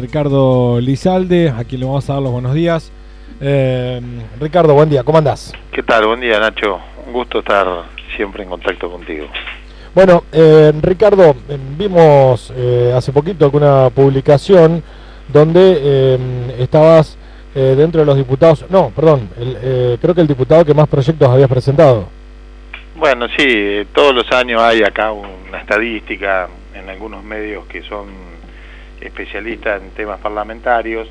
Ricardo Lizalde, a quien le vamos a dar los buenos días. Eh, Ricardo, buen día, ¿cómo andás? ¿Qué tal? Buen día, Nacho. Un gusto estar siempre en contacto contigo. Bueno, eh, Ricardo, eh, vimos eh, hace poquito alguna publicación donde eh, estabas eh, dentro de los diputados, no, perdón, el, creo que el diputado que más proyectos habías presentado. Bueno, sí, todos los años hay acá una estadística en algunos medios que son especialistas en temas parlamentarios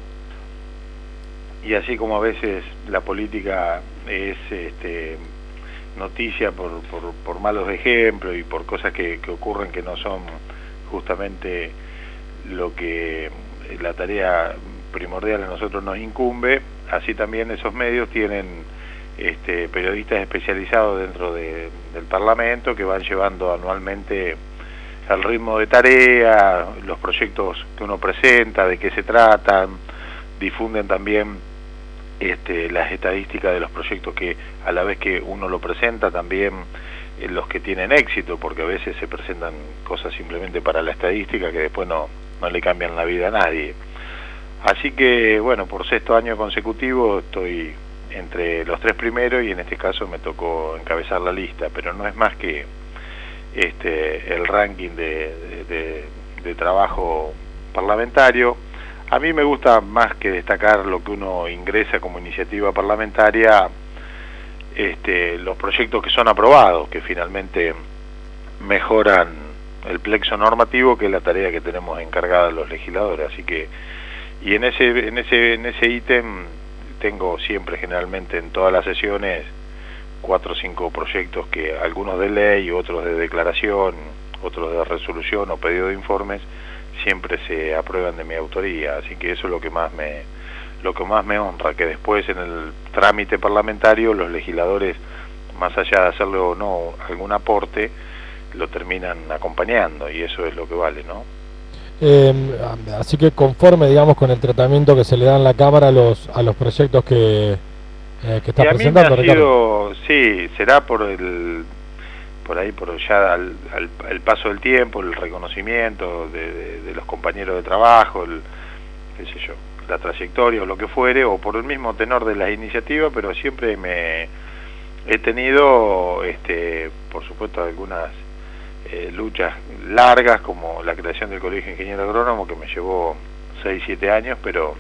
y así como a veces la política es este, noticia por, por, por malos ejemplos y por cosas que, que ocurren que no son justamente lo que la tarea primordial a nosotros nos incumbe, así también esos medios tienen este, periodistas especializados dentro de, del Parlamento que van llevando anualmente el ritmo de tarea, los proyectos que uno presenta, de qué se tratan, difunden también este, las estadísticas de los proyectos que a la vez que uno lo presenta también eh, los que tienen éxito, porque a veces se presentan cosas simplemente para la estadística que después no, no le cambian la vida a nadie. Así que, bueno, por sexto año consecutivo estoy entre los tres primeros y en este caso me tocó encabezar la lista, pero no es más que este, el ranking de, trabajo parlamentario. A mí me gusta más que destacar lo que uno ingresa como iniciativa parlamentaria, este, los proyectos que son aprobados, que finalmente mejoran el plexo normativo, que es la tarea que tenemos encargada los legisladores. Así que, y en ese, en ese, en ese ítem tengo siempre, generalmente en todas las sesiones, cuatro o cinco proyectos que algunos de ley, otros de declaración, otros de resolución o pedido de informes, siempre se aprueban de mi autoría, así que eso es lo que más me lo que más me honra, que después en el trámite parlamentario los legisladores, más allá de hacerle o no algún aporte, lo terminan acompañando y eso es lo que vale, ¿no? Eh, así que conforme, digamos, con el tratamiento que se le da en la Cámara a los, a los proyectos que, eh, que está y a presentando, me ha sido, sí, será por el por ahí, por ya al, al, el paso del tiempo, el reconocimiento de, de, de, los compañeros de trabajo, el, qué sé yo, la trayectoria o lo que fuere, o por el mismo tenor de las iniciativas, pero siempre me he tenido, este, por supuesto, algunas eh, luchas largas, como la creación del Colegio de Ingeniero Agrónomo, que me llevó 6, 7 años, pero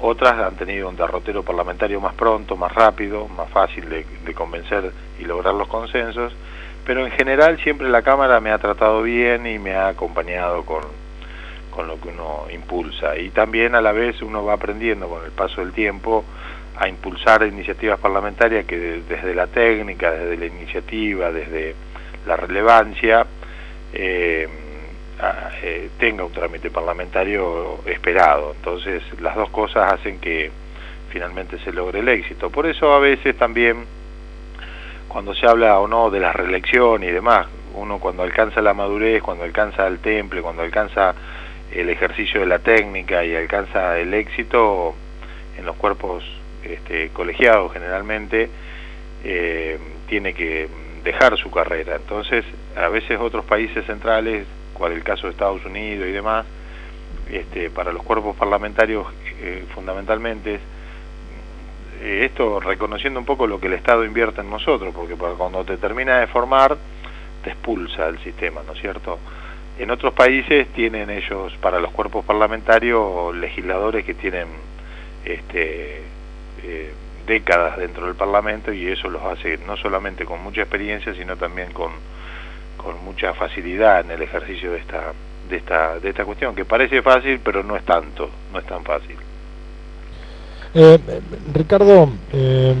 otras han tenido un derrotero parlamentario más pronto, más rápido, más fácil de, convencer y lograr los consensos, pero en general siempre la Cámara me ha tratado bien y me ha acompañado con, con lo que uno impulsa. Y también a la vez uno va aprendiendo con el paso del tiempo a impulsar iniciativas parlamentarias que de, desde la técnica, desde la iniciativa, desde la relevancia, eh, eh, tenga un trámite parlamentario esperado. Entonces las dos cosas hacen que finalmente se logre el éxito. Por eso a veces también cuando se habla o no de la reelección y demás, uno cuando alcanza la madurez, cuando alcanza el temple, cuando alcanza el ejercicio de la técnica y alcanza el éxito en los cuerpos este, colegiados generalmente, eh, tiene que dejar su carrera. Entonces, a veces otros países centrales cual el caso de Estados Unidos y demás, este, para los cuerpos parlamentarios eh, fundamentalmente, eh, esto reconociendo un poco lo que el Estado invierte en nosotros, porque cuando te termina de formar, te expulsa el sistema, ¿no es cierto? En otros países tienen ellos, para los cuerpos parlamentarios, legisladores que tienen este, eh, décadas dentro del Parlamento y eso los hace no solamente con mucha experiencia, sino también con con mucha facilidad en el ejercicio de esta de esta de esta cuestión que parece fácil pero no es tanto no es tan fácil. Eh, Ricardo eh,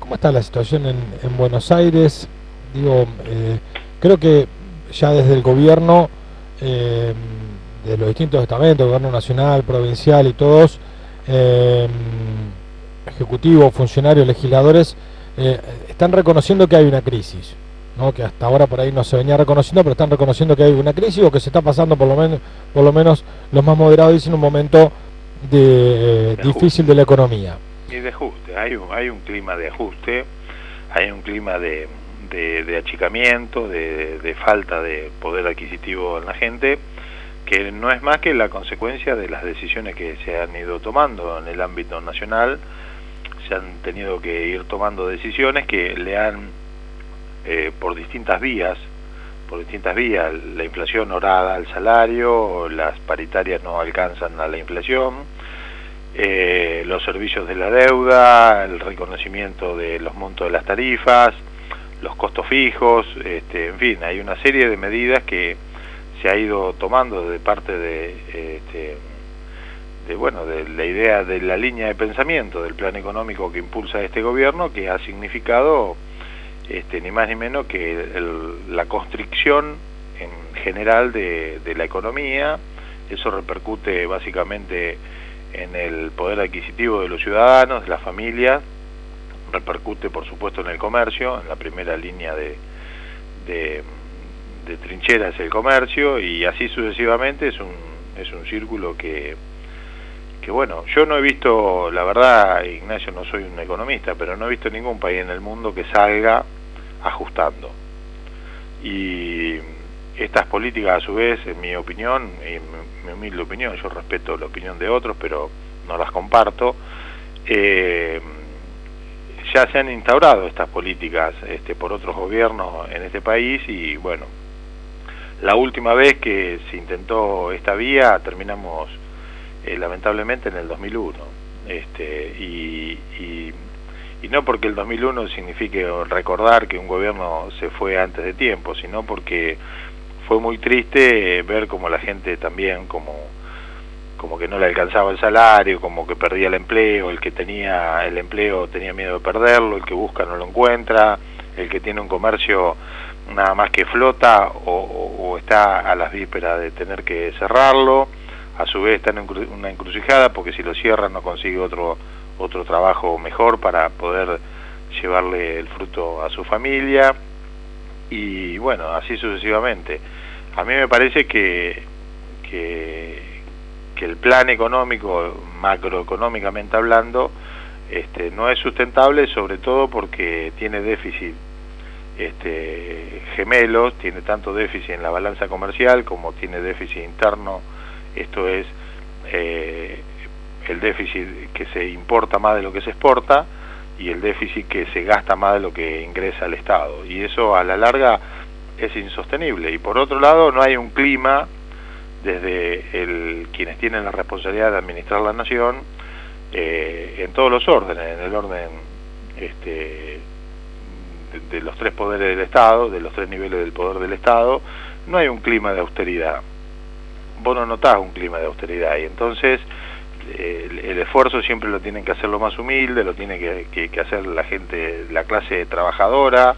cómo está la situación en, en Buenos Aires digo eh, creo que ya desde el gobierno eh, de los distintos estamentos gobierno nacional provincial y todos eh, ejecutivos funcionarios legisladores eh, están reconociendo que hay una crisis ¿no? que hasta ahora por ahí no se venía reconociendo, pero están reconociendo que hay una crisis o que se está pasando por lo menos, por lo menos los más moderados dicen un momento de, eh, de difícil de la economía. Y de ajuste, hay un, hay un clima de ajuste, hay un clima de, de, de achicamiento, de, de, falta de poder adquisitivo en la gente, que no es más que la consecuencia de las decisiones que se han ido tomando en el ámbito nacional, se han tenido que ir tomando decisiones que le han, eh, por distintas vías, por distintas vías, la inflación orada al salario, las paritarias no alcanzan a la inflación, eh, los servicios de la deuda, el reconocimiento de los montos de las tarifas, los costos fijos, este, en fin, hay una serie de medidas que se ha ido tomando de parte de, este, de bueno de la idea de la línea de pensamiento del plan económico que impulsa este gobierno que ha significado este, ni más ni menos que la constricción en general de, de la economía. Eso repercute básicamente en el poder adquisitivo de los ciudadanos, de las familias, repercute por supuesto en el comercio, en la primera línea de, de de trincheras el comercio y así sucesivamente. Es un, es un círculo que, que bueno, yo no he visto, la verdad Ignacio no soy un economista, pero no he visto ningún país en el mundo que salga ajustando. Y estas políticas a su vez, en mi opinión, y mi humilde opinión, yo respeto la opinión de otros, pero no las comparto, eh, ya se han instaurado estas políticas este, por otros gobiernos en este país y bueno, la última vez que se intentó esta vía terminamos eh, lamentablemente en el 2001. Este, y, no porque el 2001 signifique recordar que un gobierno se fue antes de tiempo, sino porque fue muy triste ver como la gente también como como que no le alcanzaba el salario, como que perdía el empleo, el que tenía el empleo tenía miedo de perderlo, el que busca no lo encuentra, el que tiene un comercio nada más que flota o, está a las vísperas de tener que cerrarlo, a su vez está en una encrucijada porque si lo cierran no consigue otro, otro trabajo mejor para poder llevarle el fruto a su familia y bueno, así sucesivamente. A mí me parece que, que, que el plan económico, macroeconómicamente hablando, este, no es sustentable, sobre todo porque tiene déficit este, gemelos, tiene tanto déficit en la balanza comercial como tiene déficit interno, esto es eh, el déficit que se importa más de lo que se exporta y el déficit que se gasta más de lo que ingresa al Estado. Y eso a la larga es insostenible. Y por otro lado no hay un clima desde el, quienes tienen la responsabilidad de administrar la nación eh, en todos los órdenes, en el orden este, de, los tres poderes del Estado, de los tres niveles del poder del Estado, no hay un clima de austeridad. Vos no notás un clima de austeridad y entonces el, esfuerzo siempre lo tienen que hacer lo más humilde, lo tiene que, hacer la gente, la clase trabajadora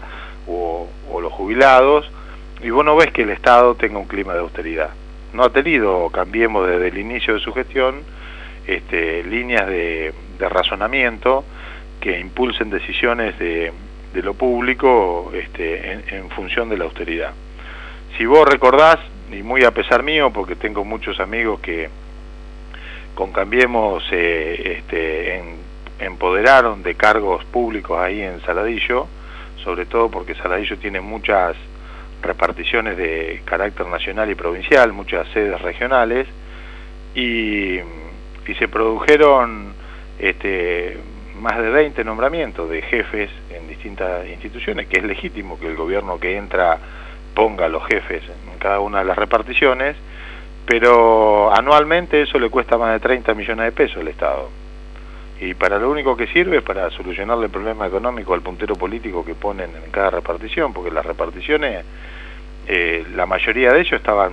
o, los jubilados, y vos no ves que el Estado tenga un clima de austeridad. No ha tenido, cambiemos desde el inicio de su gestión, este, líneas de razonamiento que impulsen decisiones de, lo público este, en, función de la austeridad. Si vos recordás, y muy a pesar mío, porque tengo muchos amigos que con Cambiemos eh, este, empoderaron de cargos públicos ahí en Saladillo, sobre todo porque Saladillo tiene muchas reparticiones de carácter nacional y provincial, muchas sedes regionales, y, y se produjeron este, más de 20 nombramientos de jefes en distintas instituciones, que es legítimo que el gobierno que entra ponga a los jefes en cada una de las reparticiones, pero anualmente eso le cuesta más de 30 millones de pesos al Estado. Y para lo único que sirve es para solucionarle el problema económico al puntero político que ponen en cada repartición, porque las reparticiones, eh, la mayoría de ellos estaban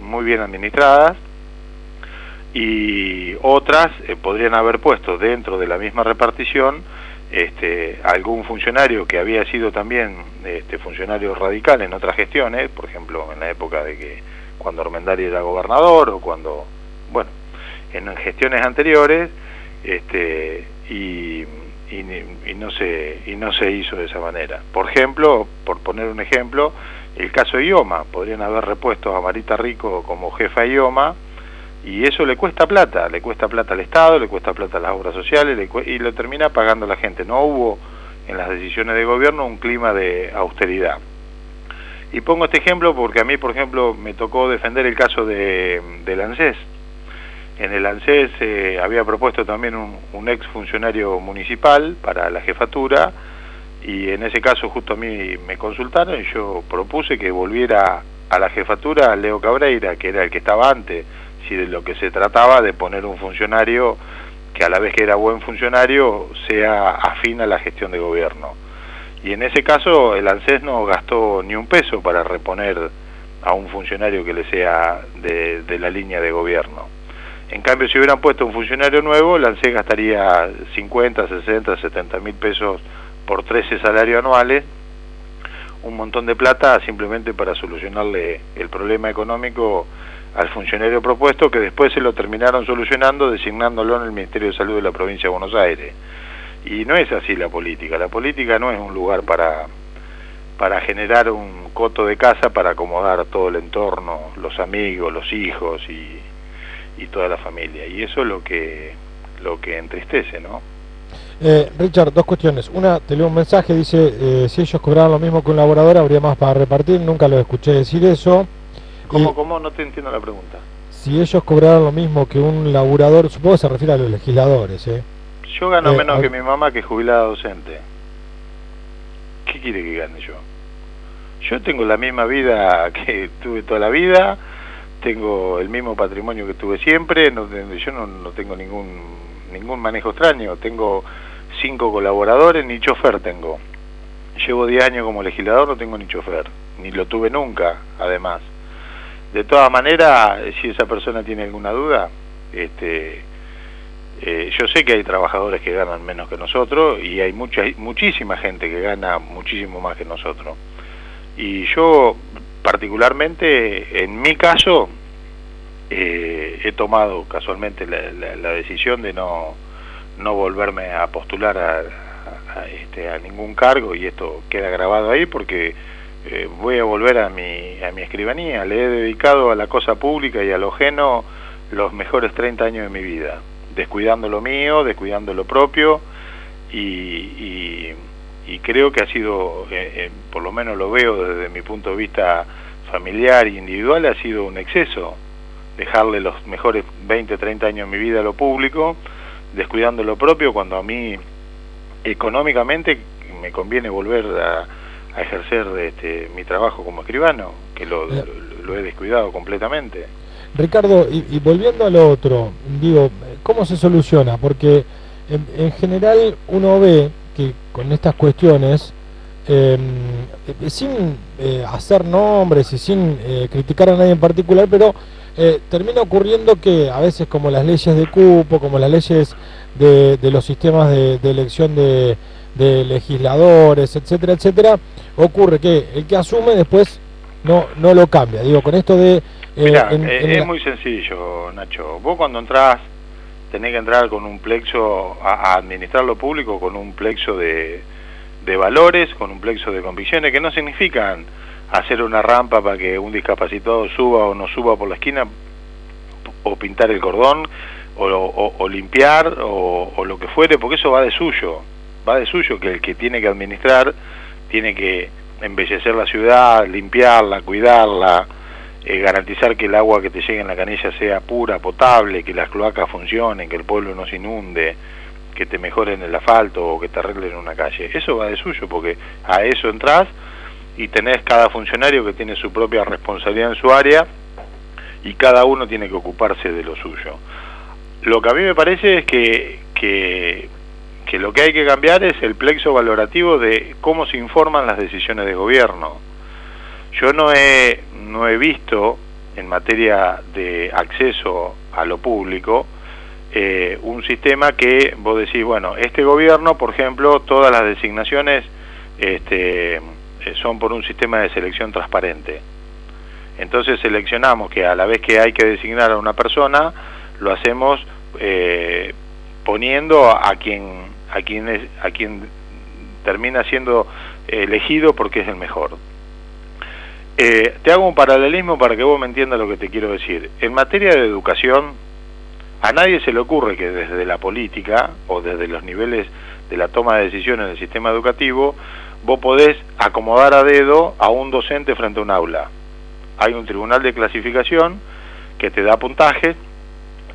muy bien administradas, y otras eh, podrían haber puesto dentro de la misma repartición este, algún funcionario que había sido también este, funcionario radical en otras gestiones, por ejemplo en la época de que cuando Armendari era gobernador o cuando, bueno, en gestiones anteriores, este, y, y, no se, y no se hizo de esa manera. Por ejemplo, por poner un ejemplo, el caso de IOMA, podrían haber repuesto a Marita Rico como jefa IOMA, y eso le cuesta plata, le cuesta plata al Estado, le cuesta plata a las obras sociales y lo termina pagando la gente. No hubo en las decisiones de gobierno un clima de austeridad. Y pongo este ejemplo porque a mí, por ejemplo, me tocó defender el caso de, del ANSES. En el ANSES eh, había propuesto también un, un ex funcionario municipal para la jefatura y en ese caso justo a mí me consultaron y yo propuse que volviera a la jefatura Leo Cabreira, que era el que estaba antes, si de lo que se trataba de poner un funcionario que a la vez que era buen funcionario sea afín a la gestión de gobierno. Y en ese caso el ANSES no gastó ni un peso para reponer a un funcionario que le sea de, la línea de gobierno. En cambio, si hubieran puesto un funcionario nuevo, el ANSES gastaría 50, 60, 70 mil pesos por 13 salarios anuales, un montón de plata simplemente para solucionarle el problema económico al funcionario propuesto que después se lo terminaron solucionando designándolo en el Ministerio de Salud de la provincia de Buenos Aires. Y no es así la política, la política no es un lugar para, para generar un coto de casa para acomodar todo el entorno, los amigos, los hijos y, y toda la familia. Y eso es lo que, lo que entristece, ¿no? Eh, Richard, dos cuestiones. Una, te leo un mensaje, dice, eh, si ellos cobraran lo mismo que un laborador, habría más para repartir. Nunca lo escuché decir eso. ¿Cómo, y, cómo? No te entiendo la pregunta. Si ellos cobraran lo mismo que un laborador, supongo que se refiere a los legisladores, ¿eh? Yo gano eh, menos a... que mi mamá que es jubilada docente. ¿Qué quiere que gane yo? Yo tengo la misma vida que tuve toda la vida, tengo el mismo patrimonio que tuve siempre, no, yo no, no tengo ningún ningún manejo extraño, tengo cinco colaboradores, ni chofer tengo. Llevo 10 años como legislador, no tengo ni chofer, ni lo tuve nunca, además. De todas maneras, si esa persona tiene alguna duda, este, eh, yo sé que hay trabajadores que ganan menos que nosotros y hay mucha, muchísima gente que gana muchísimo más que nosotros. Y yo, particularmente, en mi caso, eh, he tomado casualmente la, la, la, decisión de no, no volverme a postular a, a, este, a ningún cargo y esto queda grabado ahí porque eh, voy a volver a mi, a mi escribanía. Le he dedicado a la cosa pública y a ajeno los mejores 30 años de mi vida, descuidando lo mío, descuidando lo propio y, y, y creo que ha sido, eh, eh, por lo menos lo veo desde mi punto de vista familiar e individual, ha sido un exceso dejarle los mejores 20, 30 años de mi vida a lo público, descuidando lo propio cuando a mí económicamente me conviene volver a, a ejercer este, mi trabajo como escribano, que lo, lo, lo he descuidado completamente. Ricardo, y, volviendo a lo otro, digo, ¿cómo se soluciona? Porque en, en general uno ve que con estas cuestiones, eh, sin eh, hacer nombres y sin eh, criticar a nadie en particular, pero eh, termina ocurriendo que a veces como las leyes de cupo, como las leyes de, de los sistemas de, de elección de, de, legisladores, etcétera, etcétera, ocurre que el que asume después no no lo cambia. Digo, con esto de... Eh, en, eh, en es la... muy sencillo, Nacho. Vos cuando entrás tenés que entrar con un plexo a, a administrar lo público, con un plexo de, de valores, con un plexo de convicciones, que no significan hacer una rampa para que un discapacitado suba o no suba por la esquina, o pintar el cordón, o, o, o limpiar, o, o, lo que fuere, porque eso va de suyo, va de suyo, que el que tiene que administrar tiene que embellecer la ciudad, limpiarla, cuidarla, eh, garantizar que el agua que te llegue en la canilla sea pura, potable, que las cloacas funcionen, que el pueblo no se inunde, que te mejoren el asfalto o que te arreglen una calle. Eso va de suyo, porque a eso entras y tenés cada funcionario que tiene su propia responsabilidad en su área y cada uno tiene que ocuparse de lo suyo. Lo que a mí me parece es que, que, que lo que hay que cambiar es el plexo valorativo de cómo se informan las decisiones de gobierno. Yo no he, no he visto en materia de acceso a lo público eh, un sistema que vos decís, bueno, este gobierno, por ejemplo, todas las designaciones este, son por un sistema de selección transparente. Entonces seleccionamos que a la vez que hay que designar a una persona, lo hacemos eh, poniendo a quien a quien es, a quien termina siendo elegido porque es el mejor. Eh, te hago un paralelismo para que vos me entiendas lo que te quiero decir. En materia de educación, a nadie se le ocurre que desde la política o desde los niveles de la toma de decisiones del sistema educativo vos podés acomodar a dedo a un docente frente a un aula. Hay un tribunal de clasificación que te da puntaje,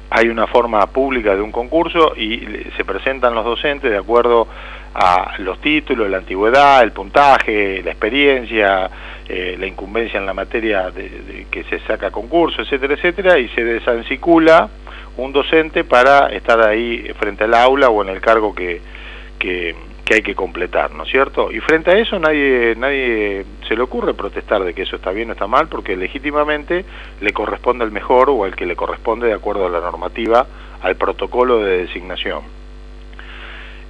hay una forma pública de un concurso y se presentan los docentes de acuerdo a los títulos, la antigüedad, el puntaje, la experiencia, eh, la incumbencia en la materia de, que se saca concurso, etcétera, etcétera, y se desancicula un docente para estar ahí frente al aula o en el cargo que, que, que hay que completar, ¿no es cierto? Y frente a eso nadie, nadie se le ocurre protestar de que eso está bien o está mal, porque legítimamente le corresponde al mejor o al que le corresponde de acuerdo a la normativa, al protocolo de designación.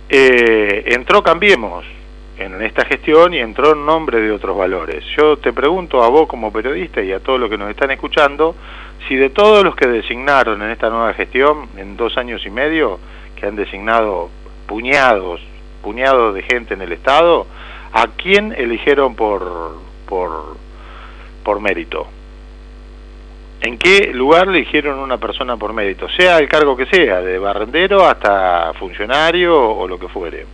Eh, entró Cambiemos en esta gestión y entró en nombre de otros valores. Yo te pregunto a vos como periodista y a todos los que nos están escuchando, si de todos los que designaron en esta nueva gestión, en dos años y medio, que han designado puñados puñado de gente en el Estado, ¿a quién eligieron por, por, por mérito? ¿En qué lugar eligieron una persona por mérito? Sea el cargo que sea, de barrendero hasta funcionario o lo que fuere.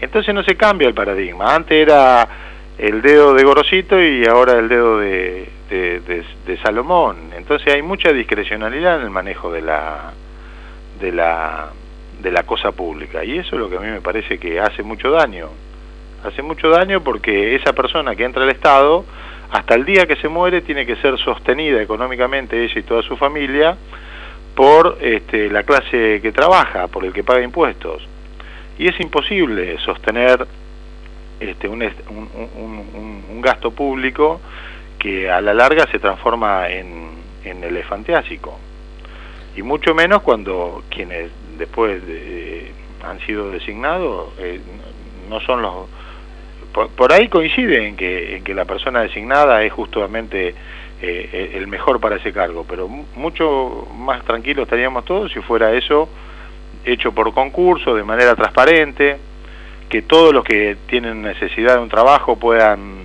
Entonces no se cambia el paradigma. Antes era el dedo de Gorosito y ahora el dedo de, de, de, Salomón. Entonces hay mucha discrecionalidad en el manejo de la, de la de la cosa pública. Y eso es lo que a mí me parece que hace mucho daño. Hace mucho daño porque esa persona que entra al Estado, hasta el día que se muere, tiene que ser sostenida económicamente ella y toda su familia por este, la clase que trabaja, por el que paga impuestos. Y es imposible sostener este, un, un, un, gasto público que a la larga se transforma en, en. Y mucho menos cuando quienes después han sido designados eh, no son los por, ahí coincide en que, en que la persona designada es justamente eh, el mejor para ese cargo pero mucho más tranquilos estaríamos todos si fuera eso hecho por concurso de manera transparente que todos los que tienen necesidad de un trabajo puedan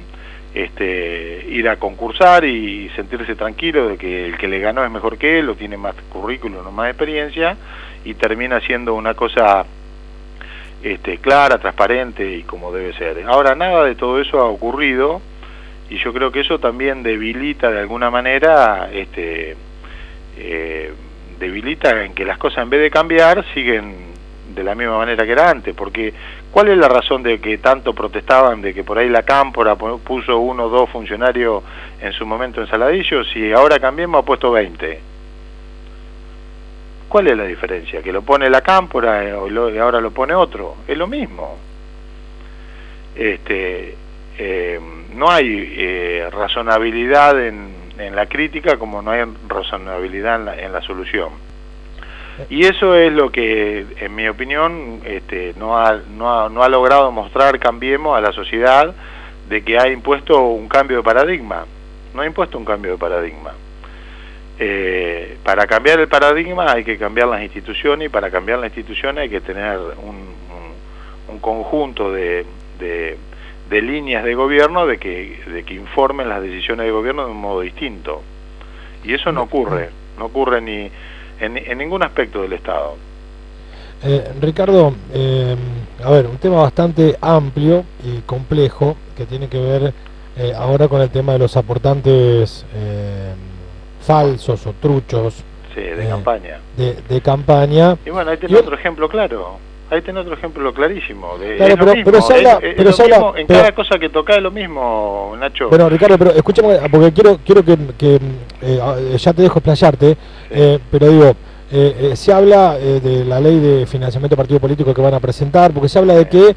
este, ir a concursar y sentirse tranquilo de que el que le ganó es mejor que él o tiene más currículum o más experiencia y termina siendo una cosa este, clara, transparente y como debe ser. Ahora nada de todo eso ha ocurrido y yo creo que eso también debilita de alguna manera, este, eh, debilita en que las cosas en vez de cambiar siguen de la misma manera que era antes, porque ¿cuál es la razón de que tanto protestaban de que por ahí la cámpora puso uno o dos funcionarios en su momento en Saladillo si ahora cambiemos ha puesto 20? ¿Cuál es la diferencia? ¿Que lo pone la cámpora eh, y ahora lo pone otro? Es lo mismo. Este, eh, no hay eh, razonabilidad en, en, la crítica como no hay razonabilidad en la, en la, solución. Y eso es lo que, en mi opinión, este, no, ha, no, ha, no ha logrado mostrar Cambiemos a la sociedad de que ha impuesto un cambio de paradigma. No ha impuesto un cambio de paradigma. Eh, para cambiar el paradigma hay que cambiar las instituciones y para cambiar las instituciones hay que tener un, un, conjunto de, líneas de gobierno de que, de que informen las decisiones de gobierno de un modo distinto. Y eso no ocurre, no ocurre ni en, ningún aspecto del Estado. Eh, Ricardo, eh, a ver, un tema bastante amplio y complejo que tiene que ver ahora con el tema de los aportantes falsos o truchos. Sí, de eh, campaña. De, campaña. Y bueno, ahí tenés otro ejemplo claro. Ahí tenés otro ejemplo clarísimo. De, claro, pero, pero, se habla, pero en cada cosa que toca es lo mismo, Nacho. Bueno, Ricardo, pero escúchame, porque quiero quiero que, que eh, ya te dejo explayarte, eh, pero digo, eh, se habla de la ley de financiamiento de partido político que van a presentar, porque se habla de que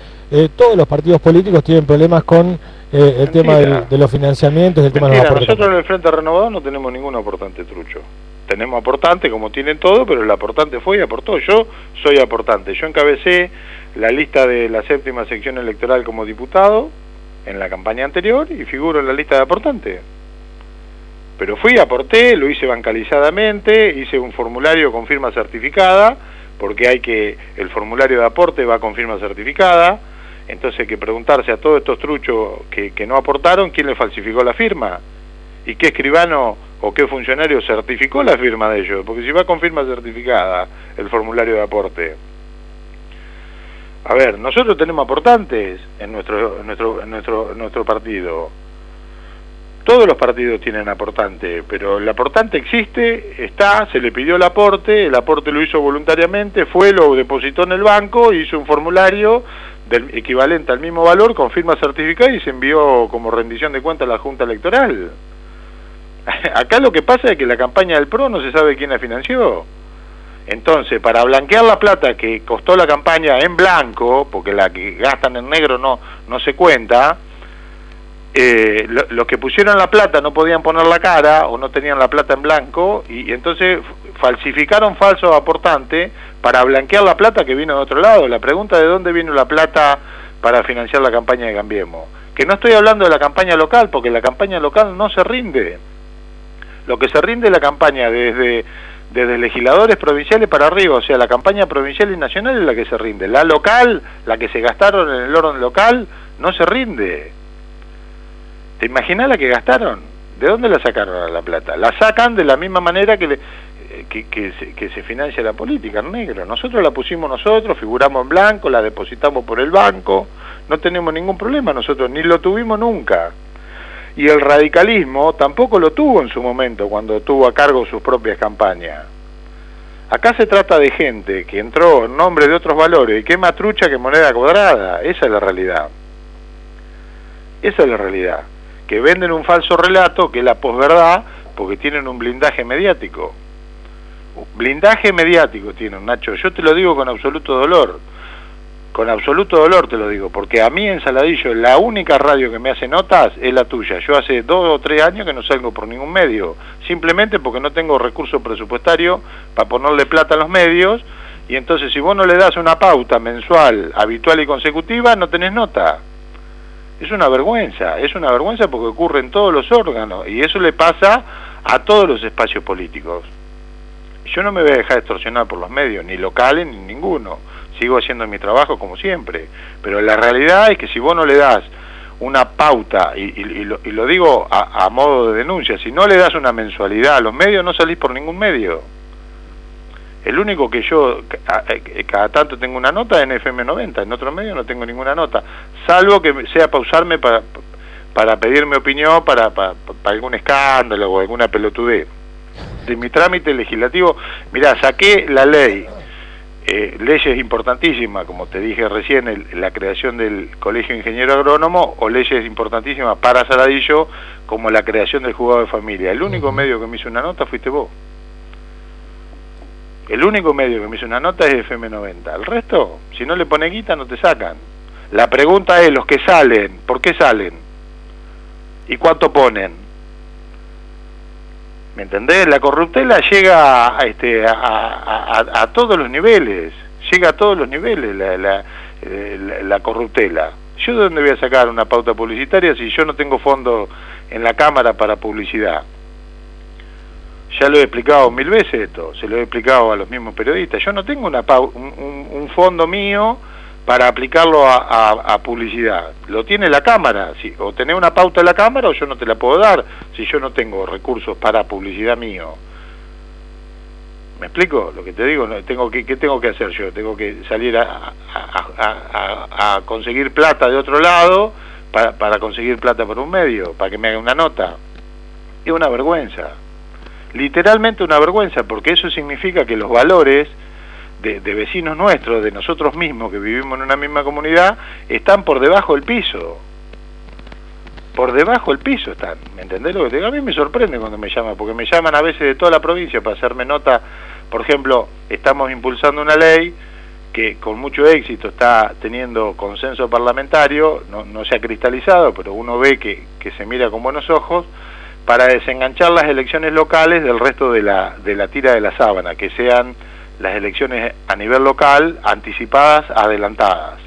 todos los partidos políticos tienen problemas con eh, el tema de los financiamientos, el tema de los Nosotros en el Frente Renovado no tenemos ningún aportante trucho. Tenemos aportante como tienen todo, pero el aportante fue y aportó. Yo soy aportante. Yo encabecé la lista de la séptima sección electoral como diputado en la campaña anterior y figuro en la lista de aportante. Pero fui, aporté, lo hice bancalizadamente, hice un formulario con firma certificada, porque hay que, el formulario de aporte va con firma certificada, entonces hay que preguntarse a todos estos truchos que, que no aportaron quién le falsificó la firma y qué escribano o qué funcionario certificó la firma de ellos, porque si va con firma certificada el formulario de aporte. A ver, nosotros tenemos aportantes en nuestro, nuestro, en nuestro, en nuestro partido. Todos los partidos tienen aportante, pero el aportante existe, está, se le pidió el aporte, el aporte lo hizo voluntariamente, fue, lo depositó en el banco, hizo un formulario del equivalente al mismo valor con firma certificada y se envió como rendición de cuentas a la Junta Electoral. Acá lo que pasa es que la campaña del PRO no se sabe quién la financió. Entonces, para blanquear la plata que costó la campaña en blanco, porque la que gastan en negro no, no se cuenta, eh, los que pusieron la plata no podían poner la cara o no tenían la plata en blanco y, entonces falsificaron falso aportante para blanquear la plata que vino de otro lado. La pregunta de dónde vino la plata para financiar la campaña de Cambiemos. Que no estoy hablando de la campaña local, porque la campaña local no se rinde. Lo que se rinde es la campaña desde, desde legisladores provinciales para arriba, o sea, la campaña provincial y nacional es la que se rinde. La local, la que se gastaron en el orden local, no se rinde. ¿Te imaginas la que gastaron? ¿De dónde la sacaron la plata? La sacan de la misma manera que, eh, que, se, financia la política en negro. Nosotros la pusimos nosotros, figuramos en blanco, la depositamos por el banco, no tenemos ningún problema nosotros, ni lo tuvimos nunca. Y el radicalismo tampoco lo tuvo en su momento cuando tuvo a cargo sus propias campañas. Acá se trata de gente que entró en nombre de otros valores y que más trucha que moneda cuadrada. Esa es la realidad. Esa es la realidad que venden un falso relato, que es la posverdad, porque tienen un blindaje mediático. Blindaje mediático tienen, Nacho. Yo te lo digo con absoluto dolor. Con absoluto dolor te lo digo, porque a mí en Saladillo la única radio que me hace notas es la tuya. Yo hace dos o tres años que no salgo por ningún medio, simplemente porque no tengo recurso presupuestario para ponerle plata a los medios, y entonces si vos no le das una pauta mensual, habitual y consecutiva, no tenés nota es una vergüenza, es una vergüenza porque ocurre en todos los órganos y eso le pasa a todos los espacios políticos. Yo no me voy a dejar extorsionar por los medios, ni locales ni ninguno. Sigo haciendo mi trabajo como siempre. Pero la realidad es que si vos no le das una pauta, y, lo, digo a modo de denuncia, si no le das una mensualidad a los medios, no salís por ningún medio. El único que yo eh, cada tanto tengo una nota es en FM90, en otro medio no tengo ninguna nota, salvo que sea pausarme para, para pedir mi opinión para, para, algún escándalo o alguna pelotudez. De mi trámite legislativo, mira, saqué la ley, eh, leyes importantísimas, como te dije recién, la creación del Colegio Ingeniero Agrónomo, o leyes importantísimas para Saladillo, como la creación del juzgado de familia. El único medio que me hizo una nota fuiste vos. El único medio que me hizo una nota es FM90. El resto, si no le pone guita, no te sacan. La pregunta es, los que salen, ¿por qué salen? ¿Y cuánto ponen? ¿Me entendés? La corruptela llega a, este, a, todos los niveles, llega a todos los niveles la, la, eh, la, corruptela. ¿Yo de dónde voy a sacar una pauta publicitaria si yo no tengo fondo en la Cámara para publicidad? Ya lo he explicado mil veces esto, se lo he explicado a los mismos periodistas. Yo no tengo una un, fondo mío para aplicarlo a, publicidad. Lo tiene la Cámara. Si, o tenés una pauta en la Cámara o yo no te la puedo dar si yo no tengo recursos para publicidad mío. ¿Me explico? Lo que te digo, tengo que, ¿qué tengo que hacer yo? Tengo que salir a, a conseguir plata de otro lado para, para conseguir plata por un medio, para que me haga una nota. Es una vergüenza literalmente una vergüenza, porque eso significa que los valores de, vecinos nuestros, de nosotros mismos que vivimos en una misma comunidad, están por debajo del piso. Por debajo del piso están, ¿me entendés lo que te digo? A mí me sorprende cuando me llaman, porque me llaman a veces de toda la provincia para hacerme nota. Por ejemplo, estamos impulsando una ley que con mucho éxito está teniendo consenso parlamentario, no, se ha cristalizado, pero uno ve que se mira con buenos ojos, para desenganchar las elecciones locales del resto de la, de la tira de la sábana, que sean las elecciones a nivel local anticipadas, adelantadas.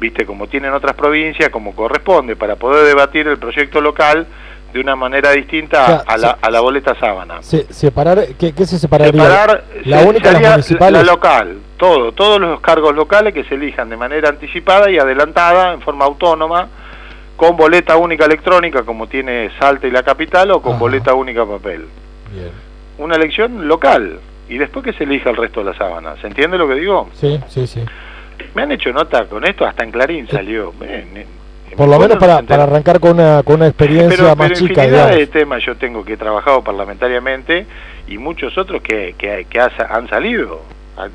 Viste, como tienen otras provincias, como corresponde, para poder debatir el proyecto local de una manera distinta a, la, a la boleta sábana. separar, ¿qué, se separaría? Separar, la única la local, todo, todos los cargos locales que se elijan de manera anticipada y adelantada, en forma autónoma, con boleta única electrónica como tiene Salta y la capital o con boleta única papel. Una elección local y después que se elija el resto de la sábana. ¿Se entiende lo que digo? Sí, sí, sí. Me han hecho nota con esto, hasta en Clarín salió. Por lo menos para, para arrancar con una, con una experiencia más pero chica. Infinidad de temas yo tengo que he trabajado parlamentariamente y muchos otros que, que, que han salido,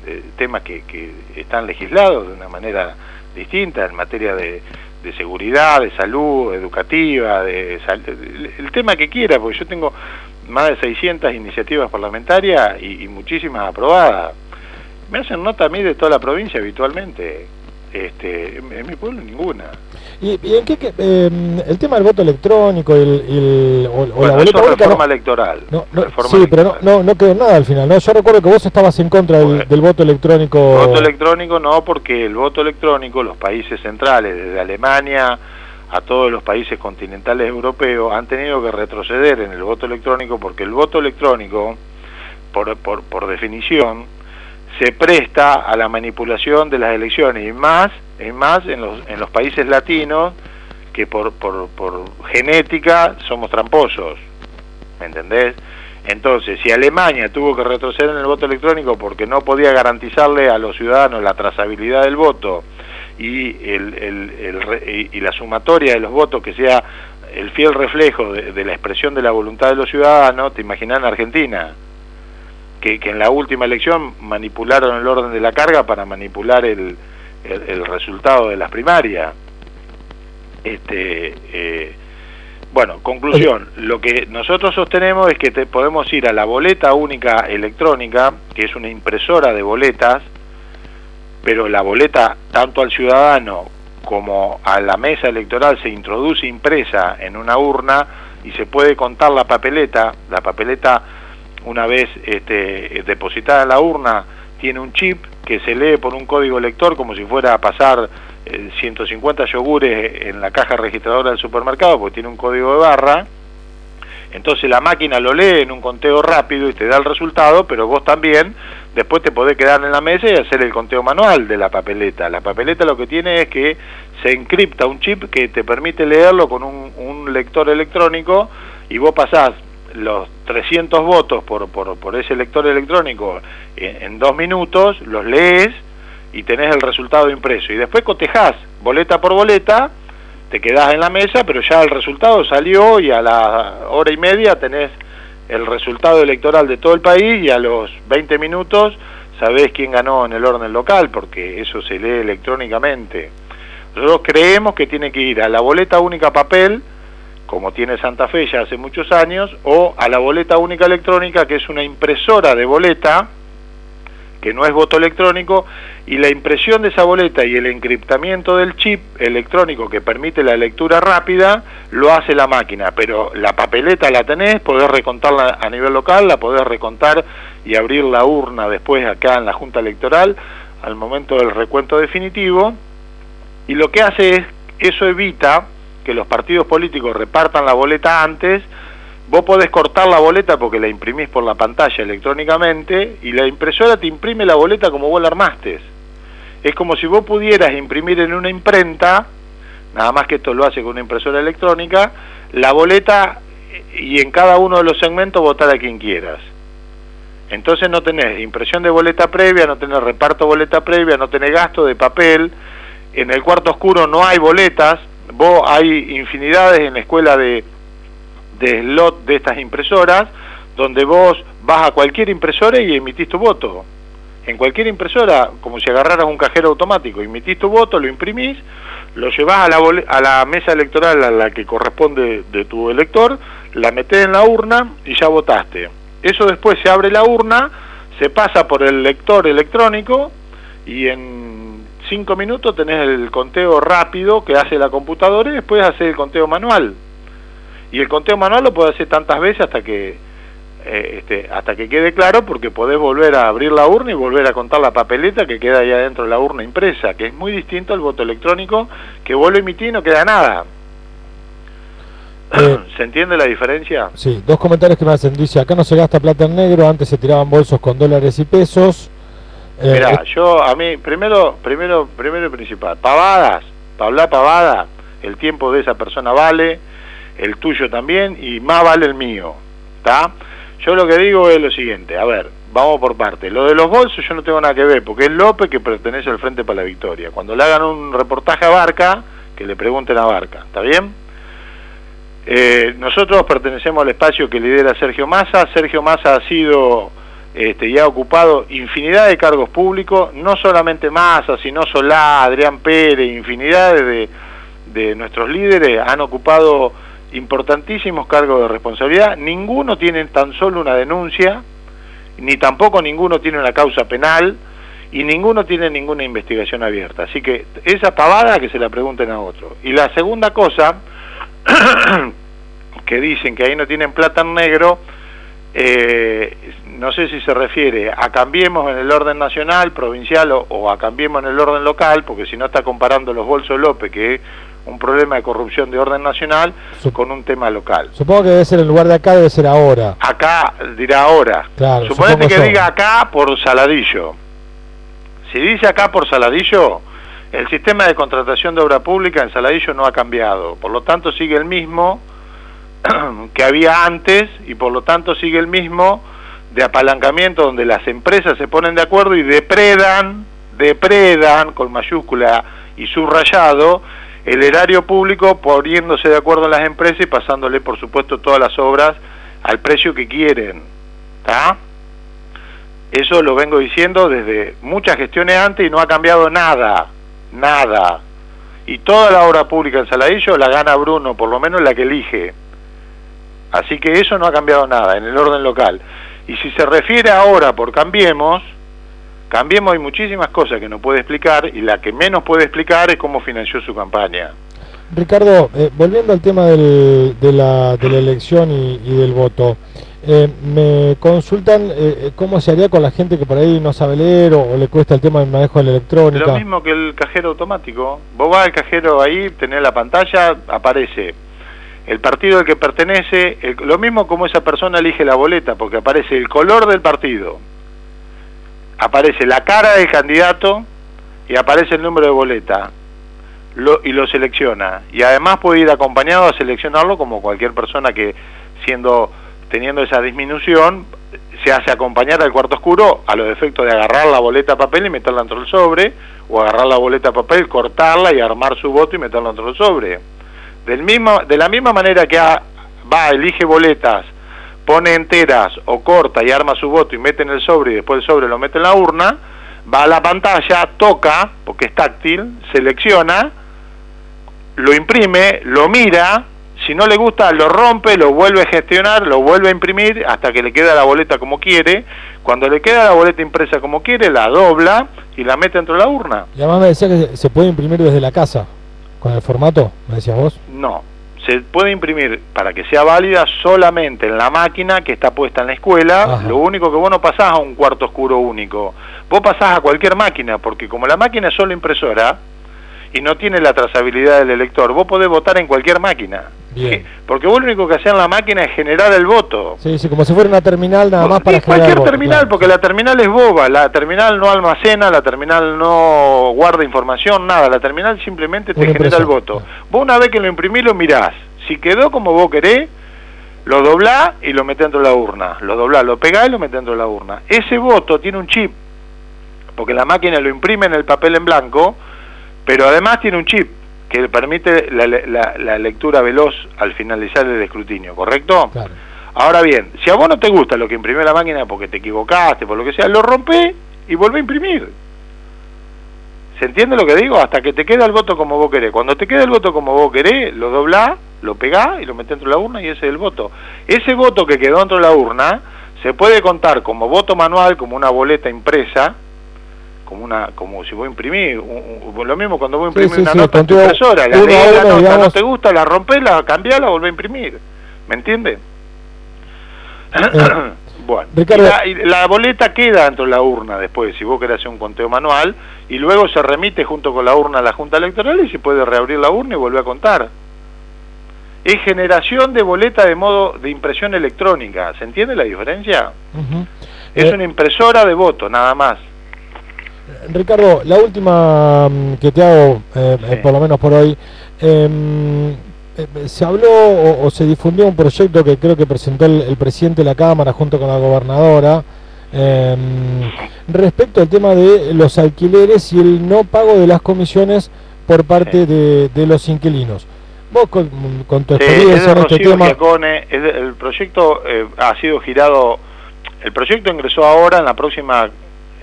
eh, temas que, que están legislados de una manera distinta en materia de, de seguridad, de salud, educativa, de, el tema que quiera, porque yo tengo más de 600 iniciativas parlamentarias y, y muchísimas aprobadas. Me hacen nota a mí de toda la provincia habitualmente. Este, en, mi pueblo ninguna. ¿Y, en qué, em, el tema del voto electrónico el, o, la boleta reforma electoral. No, sí, pero no, no, quedó nada al final. ¿no? Yo recuerdo que vos estabas en contra del, del, voto electrónico. Voto electrónico no, porque el voto electrónico, los países centrales, desde Alemania a todos los países continentales europeos, han tenido que retroceder en el voto electrónico porque el voto electrónico, por, por, por definición, se presta a la manipulación de las elecciones y más, en más en los, en los países latinos que por, por, por genética somos tramposos, ¿me entendés? Entonces, si Alemania tuvo que retroceder en el voto electrónico porque no podía garantizarle a los ciudadanos la trazabilidad del voto y, el, el, y la sumatoria de los votos que sea el fiel reflejo de, la expresión de la voluntad de los ciudadanos, te imaginas en Argentina, que, en la última elección manipularon el orden de la carga para manipular el, el, resultado de las primarias. Este, eh, bueno, conclusión, lo que nosotros sostenemos es que te, podemos ir a la boleta única electrónica, que es una impresora de boletas, pero la boleta tanto al ciudadano como a la mesa electoral se introduce impresa en una urna y se puede contar la papeleta, la papeleta una vez este, depositada en la urna, tiene un chip que se lee por un código lector como si fuera a pasar 150 eh, yogures en la caja registradora del supermercado, porque tiene un código de barra. Entonces la máquina lo lee en un conteo rápido y te da el resultado, pero vos también después te podés quedar en la mesa y hacer el conteo manual de la papeleta. La papeleta lo que tiene es que se encripta un chip que te permite leerlo con un, un lector electrónico y vos pasás los 300 votos por, por, por ese lector electrónico en, dos minutos, los lees y tenés el resultado impreso. Y después cotejás boleta por boleta, te quedás en la mesa, pero ya el resultado salió y a la hora y media tenés el resultado electoral de todo el país y a los 20 minutos sabés quién ganó en el orden local, porque eso se lee electrónicamente. Nosotros creemos que tiene que ir a la boleta única papel, como tiene Santa Fe ya hace muchos años, o a la boleta única electrónica, que es una impresora de boleta, que no es voto electrónico, y la impresión de esa boleta y el encriptamiento del chip electrónico que permite la lectura rápida, lo hace la máquina, pero la papeleta la tenés, podés recontarla a nivel local, la podés recontar y abrir la urna después acá en la Junta Electoral al momento del recuento definitivo, y lo que hace es, eso evita que los partidos políticos repartan la boleta antes, vos podés cortar la boleta porque la imprimís por la pantalla electrónicamente y la impresora te imprime la boleta como vos la armaste. Es como si vos pudieras imprimir en una imprenta, nada más que esto lo hace con una impresora electrónica, la boleta y en cada uno de los segmentos votar a quien quieras. Entonces no tenés impresión de boleta previa, no tenés reparto boleta previa, no tenés gasto de papel, en el cuarto oscuro no hay boletas, Vos hay infinidades en la escuela de, de slot de estas impresoras donde vos vas a cualquier impresora y emitís tu voto. En cualquier impresora, como si agarraras un cajero automático, emitís tu voto, lo imprimís, lo llevas a la, a la mesa electoral a la que corresponde de tu elector, la metés en la urna y ya votaste. Eso después se abre la urna, se pasa por el lector electrónico y en cinco minutos tenés el conteo rápido que hace la computadora y después hacer el conteo manual. Y el conteo manual lo podés hacer tantas veces hasta que eh, este, hasta que quede claro porque podés volver a abrir la urna y volver a contar la papeleta que queda ahí adentro de la urna impresa, que es muy distinto al voto electrónico que vuelve a emitir y no queda nada. Eh, ¿Se entiende la diferencia? Sí, dos comentarios que me hacen. Dice, acá no se gasta plata en negro, antes se tiraban bolsos con dólares y pesos. Eh, Mira, eh, yo a mí, primero, primero, primero y principal, pavadas, para hablar pavada, el tiempo de esa persona vale, el tuyo también, y más vale el mío, ¿está? Yo lo que digo es lo siguiente, a ver, vamos por parte. Lo de los bolsos yo no tengo nada que ver, porque es López que pertenece al Frente para la Victoria. Cuando le hagan un reportaje a Barca, que le pregunten a Barca, ¿está bien? Eh, nosotros pertenecemos al espacio que lidera Sergio Massa. Sergio Massa ha sido este, y ha ocupado infinidad de cargos públicos, no solamente Massa, sino Solá, Adrián Pérez, infinidad de, de nuestros líderes han ocupado importantísimos cargos de responsabilidad. Ninguno tiene tan solo una denuncia, ni tampoco ninguno tiene una causa penal y ninguno tiene ninguna investigación abierta. Así que esa pavada que se la pregunten a otro. Y la segunda cosa, que dicen que ahí no tienen plata en negro, eh, no sé si se refiere a cambiemos en el orden nacional, provincial o, a cambiemos en el orden local, porque si no está comparando los bolsos López, que es un problema de corrupción de orden nacional, con un tema local. Supongo que debe ser en lugar de acá, debe ser ahora. Acá, dirá ahora. Claro, Suponete que diga acá por Saladillo. Si dice acá por Saladillo, el sistema de contratación de obra pública en Saladillo no ha cambiado, por lo tanto sigue el mismo que había antes y por lo tanto sigue el mismo de apalancamiento donde las empresas se ponen de acuerdo y depredan, depredan con mayúscula y subrayado el erario público poniéndose de acuerdo en las empresas y pasándole por supuesto todas las obras al precio que quieren. ¿Está? Eso lo vengo diciendo desde muchas gestiones antes y no ha cambiado nada, nada. Y toda la obra pública en Saladillo la gana Bruno, por lo menos la que elige. Así que eso no ha cambiado nada en el orden local. Y si se refiere ahora por Cambiemos, Cambiemos hay muchísimas cosas que no puede explicar y la que menos puede explicar es cómo financió su campaña. Ricardo, eh, volviendo al tema de, la, elección y del voto, eh, me consultan eh, eh, cómo se haría con la gente que por ahí no sabe leer o, le cuesta el tema del manejo de la electrónica. Lo mismo que el cajero automático. Vos vas al cajero ahí, tenés la pantalla, aparece el partido al que pertenece, lo mismo como esa persona elige la boleta, porque aparece el color del partido, aparece la cara del candidato y aparece el número de boleta. y lo selecciona. Y además puede ir acompañado a seleccionarlo como cualquier persona que siendo teniendo esa disminución, se hace acompañar al cuarto oscuro a los efectos de agarrar la boleta papel y meterla dentro del sobre, o agarrar la boleta papel, cortarla y armar su voto y meterla dentro del sobre. Del mismo, de la misma manera que va, elige boletas, pone enteras o corta y arma su voto y mete en el sobre y después el sobre lo mete en la urna, va a la pantalla, toca, porque es táctil, selecciona, lo imprime, lo mira, si no le gusta, lo rompe, lo vuelve a gestionar, lo vuelve a imprimir hasta que le queda la boleta como quiere. Cuando le queda la boleta impresa como quiere, la dobla y la mete dentro de la urna. Y además me decía que se puede imprimir desde la casa, con el formato, me decías vos. No, se puede imprimir para que sea válida solamente en la máquina que está puesta en la escuela. Lo único que vos no pasás a un cuarto oscuro único. Vos pasás a cualquier máquina, porque como la máquina es solo impresora y no tiene la trazabilidad del elector, vos podés votar en cualquier máquina. Porque vos lo único que hacía en la máquina es generar el voto. Sí, sí, como si fuera una terminal nada más para generar cualquier terminal, porque la terminal es boba, la terminal no almacena, la terminal no guarda información, nada, la terminal simplemente te genera el voto. Vos una vez que lo imprimís lo mirás, si quedó como vos querés, lo doblás y lo metés dentro de la urna, lo doblás, lo pegás y lo metés dentro de la urna. Ese voto tiene un chip, porque la máquina lo imprime en el papel en blanco, pero además tiene un chip que permite la, lectura veloz al finalizar el escrutinio, ¿correcto? Ahora bien, si a vos no te gusta lo que imprimió la máquina porque te equivocaste, por lo que sea, lo rompe y vuelve a imprimir. ¿Se entiende lo que digo? Hasta que te queda el voto como vos querés. Cuando te queda el voto como vos querés, lo doblás, lo pegás y lo metés dentro de la urna y ese es el voto. Ese voto que quedó dentro de la urna se puede contar como voto manual, como una boleta impresa, como una como si voy a imprimir lo mismo cuando voy a imprimir una nota en tu impresora la la nota no te gusta la rompes la cambiás la volvés a imprimir. ¿me entiendes? Eh, bueno y la, boleta queda dentro de la urna después si vos querés hacer un conteo manual y luego se remite junto con la urna a la Junta Electoral y se puede reabrir la urna y volver a contar. Es generación de boleta de modo de impresión electrónica ¿se entiende la diferencia? es eh, una impresora de voto nada más Ricardo, la última mm, que te hago, eh, eh, por lo menos por hoy, em, eh, se habló o, se difundió un proyecto que creo que presentó el, presidente de la Cámara junto con la gobernadora, Em, respecto al tema de los alquileres y el no pago de las comisiones por parte de, los inquilinos. Vos con, tu experiencia en este tema... el proyecto eh, ha sido girado, el proyecto ingresó ahora en la próxima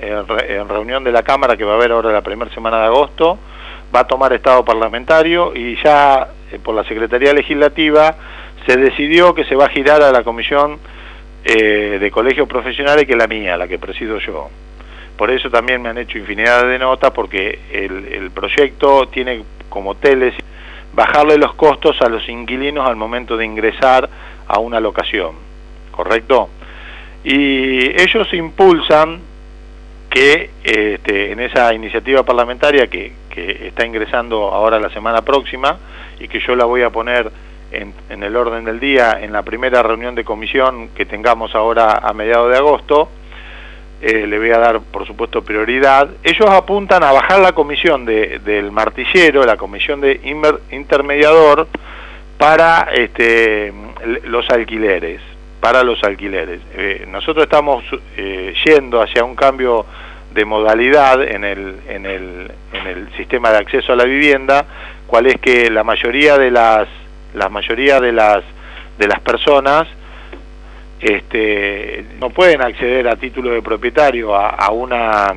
eh, reunión de la Cámara que va a haber ahora la primera semana de agosto, va a tomar estado parlamentario y ya eh, por la Secretaría Legislativa se decidió que se va a girar a la Comisión eh, de Colegios Profesionales, que es la mía, la que presido yo. Por eso también me han hecho infinidad de notas, porque el, proyecto tiene como teles bajarle los costos a los inquilinos al momento de ingresar a una locación, ¿correcto? Y ellos impulsan que este, en esa iniciativa parlamentaria que, está ingresando ahora la semana próxima y que yo la voy a poner en, el orden del día en la primera reunión de comisión que tengamos ahora a mediados de agosto. Eh, le voy a dar, por supuesto, prioridad. Ellos apuntan a bajar la comisión de, del martillero, la comisión de intermediador, para este, los alquileres. Para los alquileres. Eh, nosotros estamos eh, yendo hacia un cambio de modalidad en el, en, el, en el sistema de acceso a la vivienda, cual es que la mayoría de las la mayoría de las de las personas este, no pueden acceder a título de propietario a, una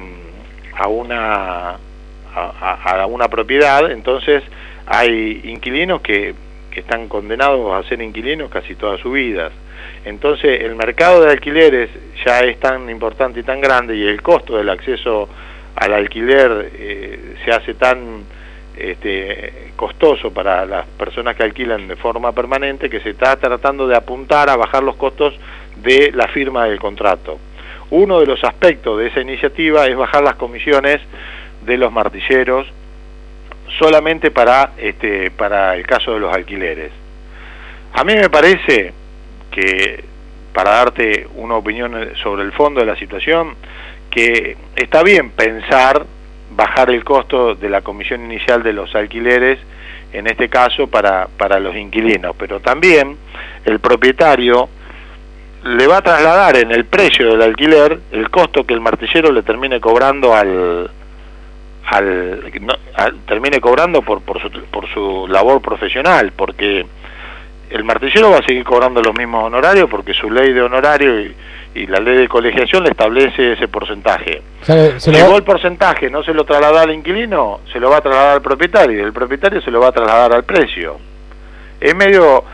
a una a, una propiedad entonces hay inquilinos que, que están condenados a ser inquilinos casi toda su vida entonces el mercado de alquileres ya es tan importante y tan grande y el costo del acceso al alquiler eh, se hace tan este, costoso para las personas que alquilan de forma permanente que se está tratando de apuntar a bajar los costos de la firma del contrato. Uno de los aspectos de esa iniciativa es bajar las comisiones de los martilleros solamente para, este, para el caso de los alquileres. A mí me parece que, para darte una opinión sobre el fondo de la situación, que está bien pensar bajar el costo de la comisión inicial de los alquileres, en este caso para, para los inquilinos, pero también el propietario le va a trasladar en el precio del alquiler el costo que el martillero le termine cobrando al, al, termine cobrando por, por, su, por su labor profesional, porque el martillero va a seguir cobrando los mismos honorarios porque su ley de honorario y, y la ley de colegiación le establece ese porcentaje. si el porcentaje no se lo traslada al inquilino, se lo va a trasladar al propietario y el propietario se lo va a trasladar al precio. Es medio...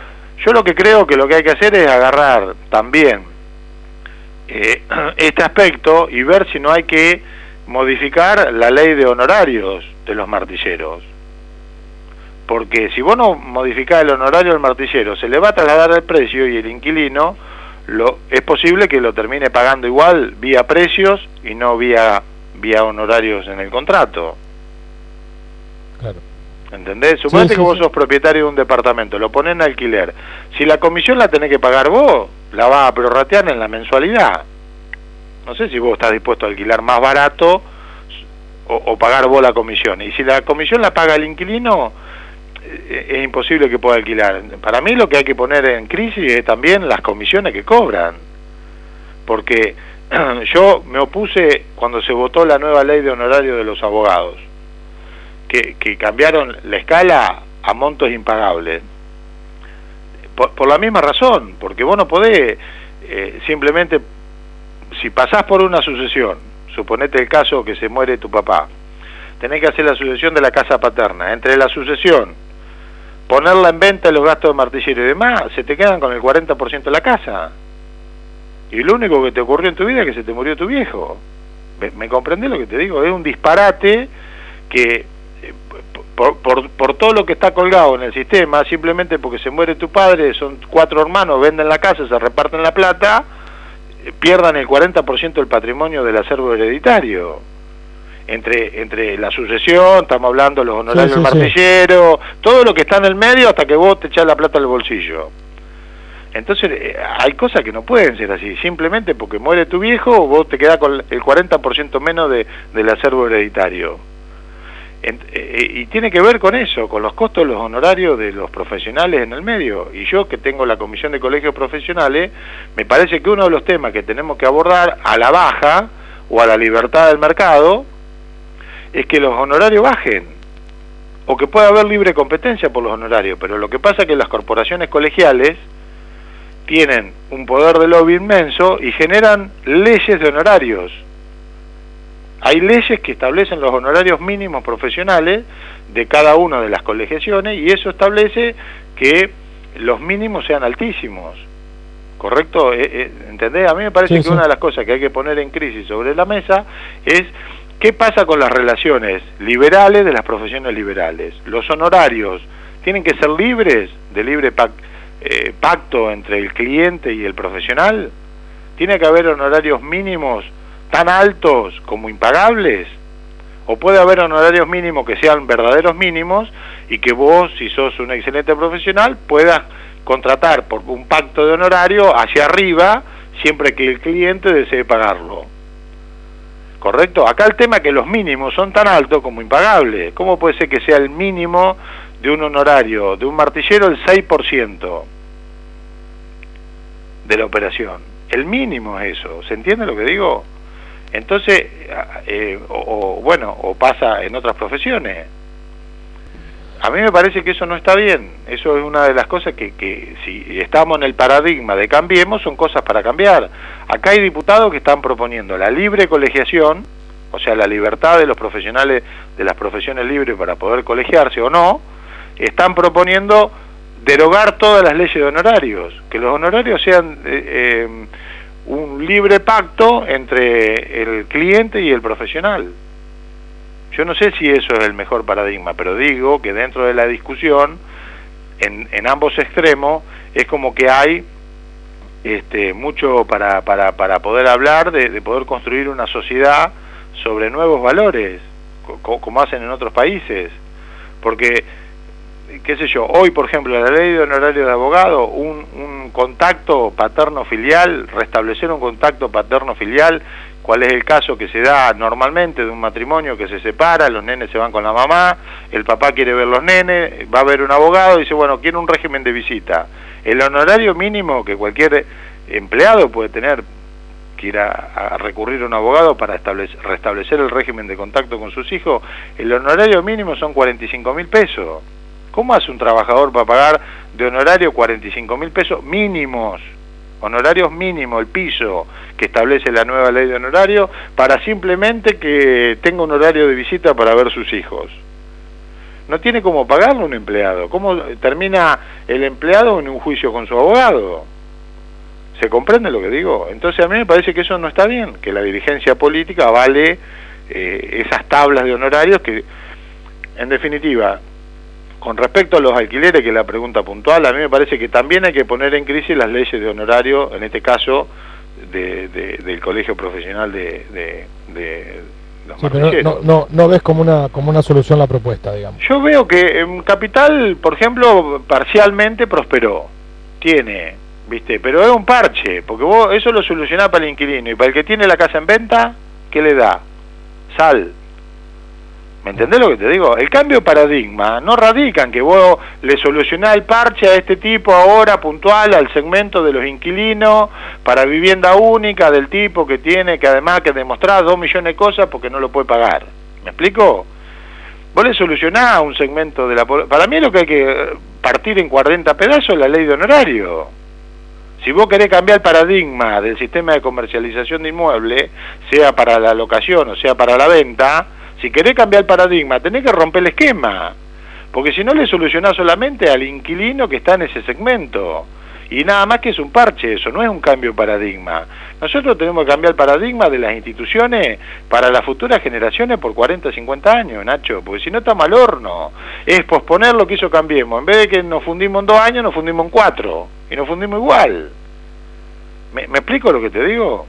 Yo lo que creo que lo que hay que hacer es agarrar también eh, este aspecto y ver si no hay que modificar la ley de honorarios de los martilleros. Porque si vos no modificás el honorario del martillero, se le va a trasladar el precio y el inquilino lo, es posible que lo termine pagando igual vía precios y no vía, vía honorarios en el contrato. Claro. ¿Entendés? Suponete que vos sos propietario de un departamento, lo pones en alquiler. Si la comisión la tenés que pagar vos, la vas a prorratear en la mensualidad. No sé si vos estás dispuesto a alquilar más barato o, pagar vos la comisión. Y si la comisión la paga el inquilino, eh, es imposible que pueda alquilar. Para mí lo que hay que poner en crisis es también las comisiones que cobran. Porque yo me opuse cuando se votó la nueva ley de honorario de los abogados, que, que cambiaron la escala a montos impagables. Por, la misma razón, porque vos no podés eh, simplemente, si pasás por una sucesión, suponete el caso que se muere tu papá, tenés que hacer la sucesión de la casa paterna. Entre la sucesión ponerla en venta los gastos de martillero y demás, se te quedan con el 40% de la casa. Y lo único que te ocurrió en tu vida es que se te murió tu viejo. ¿Me, me comprendés lo que te digo? Es un disparate que eh, por, por, todo lo que está colgado en el sistema, simplemente porque se muere tu padre, son cuatro hermanos, venden la casa, se reparten la plata, pierdan el 40% del patrimonio del acervo hereditario entre entre la sucesión, estamos hablando los honorarios del martillero, todo lo que está en el medio hasta que vos te echás la plata al bolsillo. Entonces eh, hay cosas que no pueden ser así, simplemente porque muere tu viejo vos te quedás con el 40% menos de, del acervo hereditario. Eh, y tiene que ver con eso, con los costos de los honorarios de los profesionales en el medio. Y yo que tengo la comisión de colegios profesionales, me parece que uno de los temas que tenemos que abordar a la baja o a la libertad del mercado es que los honorarios bajen o que pueda haber libre competencia por los honorarios. Pero lo que pasa es que las corporaciones colegiales tienen un poder de lobby inmenso y generan leyes de honorarios hay leyes que establecen los honorarios mínimos profesionales de cada una de las colegiaciones y eso establece que los mínimos sean altísimos. ¿Correcto? Eh, eh, ¿Entendés? A mí me parece que una de las cosas que hay que poner en crisis sobre la mesa es qué pasa con las relaciones liberales de las profesiones liberales. Los honorarios tienen que ser libres de libre eh, pacto entre el cliente y el profesional. Tiene que haber honorarios mínimos tan altos como impagables, o puede haber honorarios mínimos que sean verdaderos mínimos y que vos, si sos un excelente profesional, puedas contratar por un pacto de honorario hacia arriba siempre que el cliente desee pagarlo. ¿Correcto? Acá el tema es que los mínimos son tan altos como impagables. ¿Cómo puede ser que sea el mínimo de un honorario de un martillero el 6% de la operación? El mínimo es eso. ¿Se entiende lo que digo? Entonces, eh, o, bueno, o pasa en otras profesiones. A mí me parece que eso no está bien. Eso es una de las cosas que, que si estamos en el paradigma de cambiemos, son cosas para cambiar. Acá hay diputados que están proponiendo la libre colegiación, o sea, la libertad de los profesionales de las profesiones libres para poder colegiarse o no, están proponiendo derogar todas las leyes de honorarios, que los honorarios sean eh, eh, un libre pacto entre el cliente y el profesional. Yo no sé si eso es el mejor paradigma, pero digo que dentro de la discusión, en, en ambos extremos, es como que hay este, mucho para, para, para poder hablar de, de poder construir una sociedad sobre nuevos valores, como hacen en otros países. Porque qué sé yo, hoy por ejemplo la ley de honorario de abogado, un, un contacto paterno-filial, restablecer un contacto paterno-filial, cuál es el caso que se da normalmente de un matrimonio que se separa, los nenes se van con la mamá, el papá quiere ver los nenes, va a ver un abogado y dice, bueno, quiero un régimen de visita. El honorario mínimo que cualquier empleado puede tener que ir a, recurrir a un abogado para establecer, restablecer el régimen de contacto con sus hijos, el honorario mínimo son 45 mil pesos. ¿Cómo hace un trabajador para pagar de honorario 45 mil pesos mínimos? Honorarios mínimos, el piso que establece la nueva ley de honorario, para simplemente que tenga un horario de visita para ver sus hijos. No tiene cómo pagarlo un empleado. ¿Cómo termina el empleado en un juicio con su abogado? ¿Se comprende lo que digo? Entonces a mí me parece que eso no está bien, que la dirigencia política vale eh, esas tablas de honorarios que, en definitiva, con respecto a los alquileres, que es la pregunta puntual, a mí me parece que también hay que poner en crisis las leyes de honorario, en este caso de, del colegio profesional de, de, los sí, pero no, no, no, ves como una, como una solución la propuesta, digamos. Yo veo que en Capital, por ejemplo, parcialmente prosperó. Tiene, viste, pero es un parche, porque vos eso lo solucionás para el inquilino y para el que tiene la casa en venta, ¿qué le da? Sal ¿Me entendés lo que te digo? El cambio de paradigma no radica en que vos le solucionás el parche a este tipo ahora puntual al segmento de los inquilinos para vivienda única del tipo que tiene que además que demostrar dos millones de cosas porque no lo puede pagar. ¿Me explico? Vos le solucionás a un segmento de la... Para mí lo que hay que partir en 40 pedazos la ley de honorario. Si vos querés cambiar el paradigma del sistema de comercialización de inmuebles, sea para la locación o sea para la venta, si querés cambiar el paradigma, tenés que romper el esquema, porque si no le solucionás solamente al inquilino que está en ese segmento. Y nada más que es un parche eso, no es un cambio de paradigma. Nosotros tenemos que cambiar el paradigma de las instituciones para las futuras generaciones por 40, 50 años, Nacho, porque si no está mal horno. Es posponer lo que hizo Cambiemos. En vez de que nos fundimos en dos años, nos fundimos en cuatro. Y nos fundimos igual. ¿Me, me explico lo que te digo?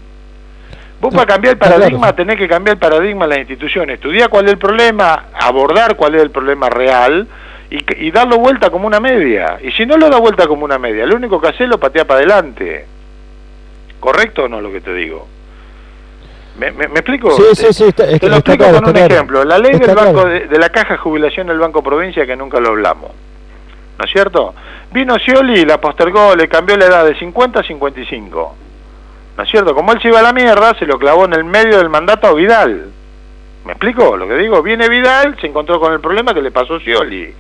Vos para cambiar el paradigma tenés que cambiar el paradigma de las instituciones, estudiar cuál es el problema, abordar cuál es el problema real y, darlo vuelta como una media. Y si no lo da vuelta como una media, lo único que haces es lo patea para adelante. ¿Correcto o no lo que te digo? ¿Me, me, explico? Sí, sí, sí. Está, Te lo explico con un ejemplo. La ley del banco de, de, la caja de jubilación del Banco Provincia, que nunca lo hablamos. ¿No es cierto? Vino Scioli, la postergó, le cambió la edad de 50 a 55. ¿No es cierto? Como él se iba a la mierda, se lo clavó en el medio del mandato a Vidal. ¿Me explico lo que digo? Viene Vidal, se encontró con el problema que le pasó Scioli.